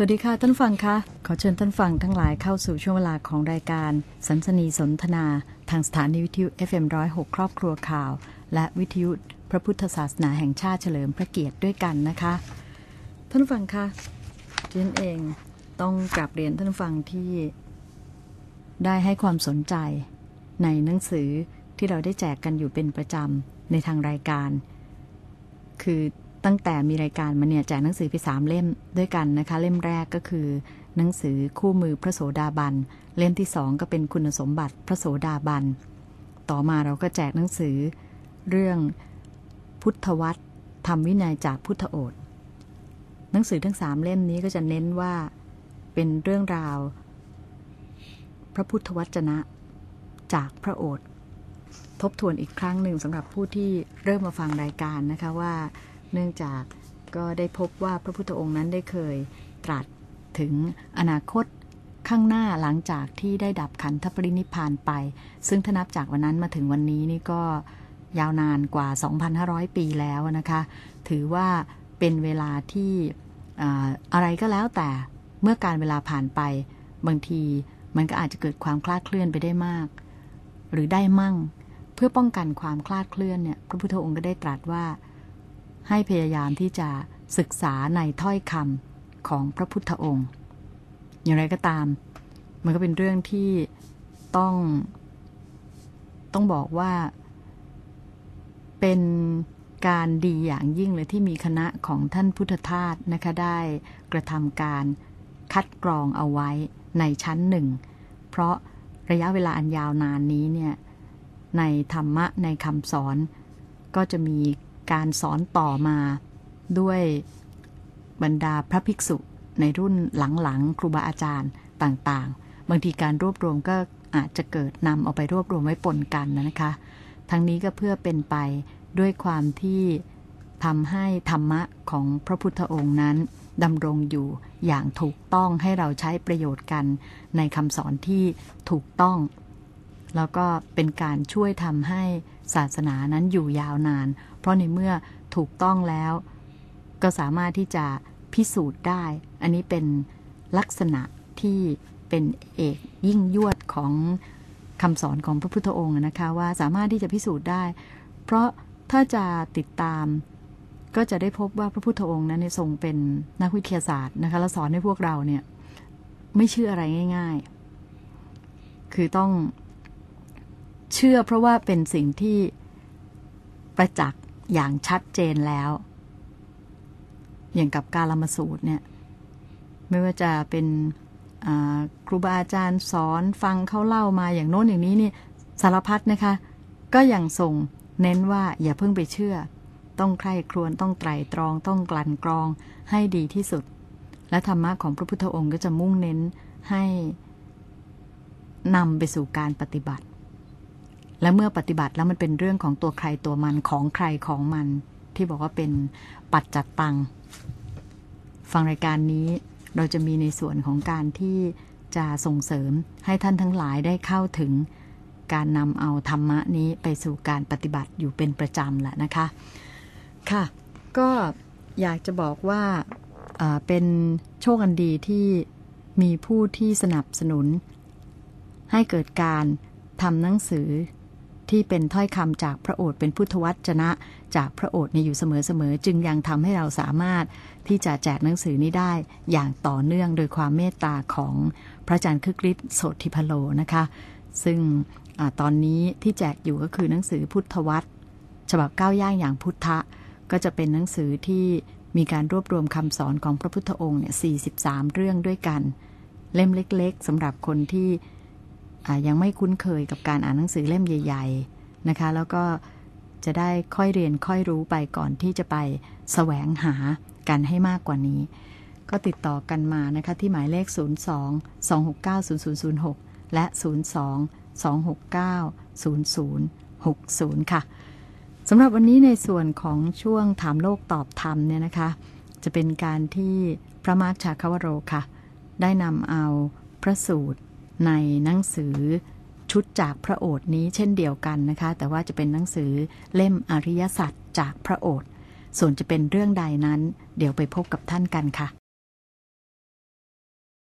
สวัสดีค่ะท่านฟังคะขอเชิญท่านฟังทั้งหลายเข้าสู่ช่วงเวลาของรายการสันสนีสนทนา ทางสถานีวิทยุ FM106 ครอบครัวข่าว และวิทยุพระพุทธศาสนาแห่งชาติเฉลิมพระเกียรติด้วยกันนะคะ ท่านฟังคะฉันเองต้องกลับเรียนท่านฟังที่ ได้ให้ความสนใจในหนังสือที่เราได้แจกกันอยู่เป็นประจำในทางรายการ คือ ตั้งแต่มีรายการมาเนี่ยแจกหนังสือไปสามเล่มด้วยกันนะคะ เล่มแรกก็คือ หนังสือคู่มือพระโสดาบัน เล่มที่สองก็เป็นคุณสมบัติพระโสดาบัน ต่อมาเราก็แจกหนังสือ เรื่องพุทธวัตรทำวินัยจากพุทธโอษหนังสือทั้งสามเล่มนี้ก็จะเน้นว่าเป็นเรื่องราว พระพุทธวจนะจากพระโอษทบทวนอีกครั้งหนึ่งสำหรับผู้ที่เริ่มมาฟังรายการนะคะว่า เนื่องจากก็ได้พบว่าพระพุทธองค์นั้นได้เคยตรัสถึงอนาคตข้างหน้าหลังจากที่ได้ดับขันธปรินิพานไป ซึ่งถ้านับจากวันนั้นมาถึงวันนี้นี่ก็ยาวนานกว่า 2,500 ปีแล้วนะคะ ถือว่าเป็นเวลาที่อะไรก็แล้วแต่เมื่อการเวลาผ่านไป บางทีมันก็อาจจะเกิดความคลาดเคลื่อนไปได้มาก หรือได้มั่ง เพื่อป้องกันความคลาดเคลื่อนเนี่ยพระพุทธองค์ก็ได้ตรัสว่า ให้พยายามที่จะศึกษาในถ้อยคำของพระพุทธองค์ อย่างไรก็ตาม มันก็เป็นเรื่องที่ต้อง ต้องบอกว่า เป็นการดีอย่างยิ่งเลยที่มีคณะของท่านพุทธทาสนะคะได้กระทำการคัดกรองเอาไว้ในชั้นหนึ่ง เพราะระยะเวลาอันยาวนานนี้เนี่ยในธรรมะในคำสอนก็จะมี การสอนต่อมาด้วยบรรดาพระภิกษุในรุ่นหลังๆ ครูบาอาจารย์ต่างๆ บางทีการรวบรวมก็อาจจะเกิดนำเอาไปรวบรวมไว้ปนกันนะคะ ทั้งนี้ก็เพื่อเป็นไปด้วยความที่ทำให้ธรรมะของพระพุทธองค์นั้นดำรงอยู่อย่างถูกต้องให้เราใช้ประโยชน์กันในคำสอนที่ถูกต้อง แล้วก็เป็นการช่วยทำให้ศาสนานั้นอยู่ยาวนาน เพราะในเมื่อถูกต้องแล้ว ก็สามารถที่จะพิสูจน์ได้ อันนี้เป็นลักษณะที่เป็นเอกยิ่งยวดของคำสอนของพระพุทธองค์นะคะว่าสามารถที่จะพิสูจน์ได้ เพราะถ้าจะติดตามก็จะได้พบว่าพระพุทธองค์นั้นทรงเป็นนักวิทยาศาสตร์นะคะแล้วสอนให้พวกเราเนี่ยไม่เชื่ออะไรง่าย ๆ คือต้อง เชื่อเพราะว่าเป็นสิ่งที่ประจักษ์อย่างชัดเจนแล้ว อย่างกับการลมสูตรเนี่ยไม่ว่าจะเป็นครูบาอาจารย์สอนฟังเขาเล่ามาอย่างโน้นอย่างนี้นี่สารพัดนะคะ ก็ยังส่งเน้นว่าอย่าเพิ่งไปเชื่อ ต้องใคร่ครวญต้องไตรตรองต้องกลั่นกรองให้ดีที่สุด และธรรมะของพระพุทธองค์ก็จะมุ่งเน้นให้นำไปสู่การปฏิบัติ และเมื่อปฏิบัติแล้วมันเป็นเรื่องของตัวใครตัวมันของใครของมัน ที่บอกว่าเป็นปัจจัตตังฟังรายการนี้เราจะมีในส่วนของการที่จะส่งเสริมให้ท่านทั้งหลายได้เข้าถึงการนำเอาธรรมะนี้ไปสู่การปฏิบัติอยู่เป็นประจำแหละนะคะ ค่ะ ก็อยากจะบอกว่าเป็นโชคอันดีที่มีผู้ที่สนับสนุน ให้เกิดการทำหนังสือ ที่เป็นถ้อยคำจากพระโอษฐ์เป็นพุทธวจนะ จากพระโอษฐ์อยู่เสมอๆ จึงยังทำให้เราสามารถที่จะแจกหนังสือนี้ได้อย่างต่อเนื่องโดยความเมตตาของพระอาจารย์คึกฤทธิ์โสติพโลนะคะ ซึ่งอตอนนี้ที่แจกอยู่ก็คือหนังสือพุทธวัตรฉบับก้าวย่างอย่างพุทธะ ก็จะเป็นหนังสือที่มีการรวบรวมคำสอนของพระพุทธองค์เนี่ย43 เรื่องด้วยกัน เล่มเล็ก ๆสำหรับคนที่ ยังไม่คุ้นเคยกับการอ่านหนังสือเล่มใหญ่ ๆนะคะ แล้วก็จะได้ค่อยเรียนค่อยรู้ไปก่อนที่จะไปสแสวงหากันให้มากกว่านี้ ก็ติดต่อกันมานะคะ ที่หมายเลข 02 269 0006 และ 02 269 0060 ค่ะสำหรับวันนี้ในส่วนของช่วงถามโลกตอบธรรมเนี่ยนะคะ จะเป็นการที่พระมาร์คชาคาวโรค่ะ ได้นำเอาพระสูตร ในหนังสือชุดจากพระโอษฐ์นี้เช่นเดียวกันนะคะ แต่ว่าจะเป็นหนังสือเล่มอริยสัจจากพระโอษฐ์ส่วนจะเป็นเรื่องใดนั้น เดี๋ยวไปพบกับท่านกันค่ะ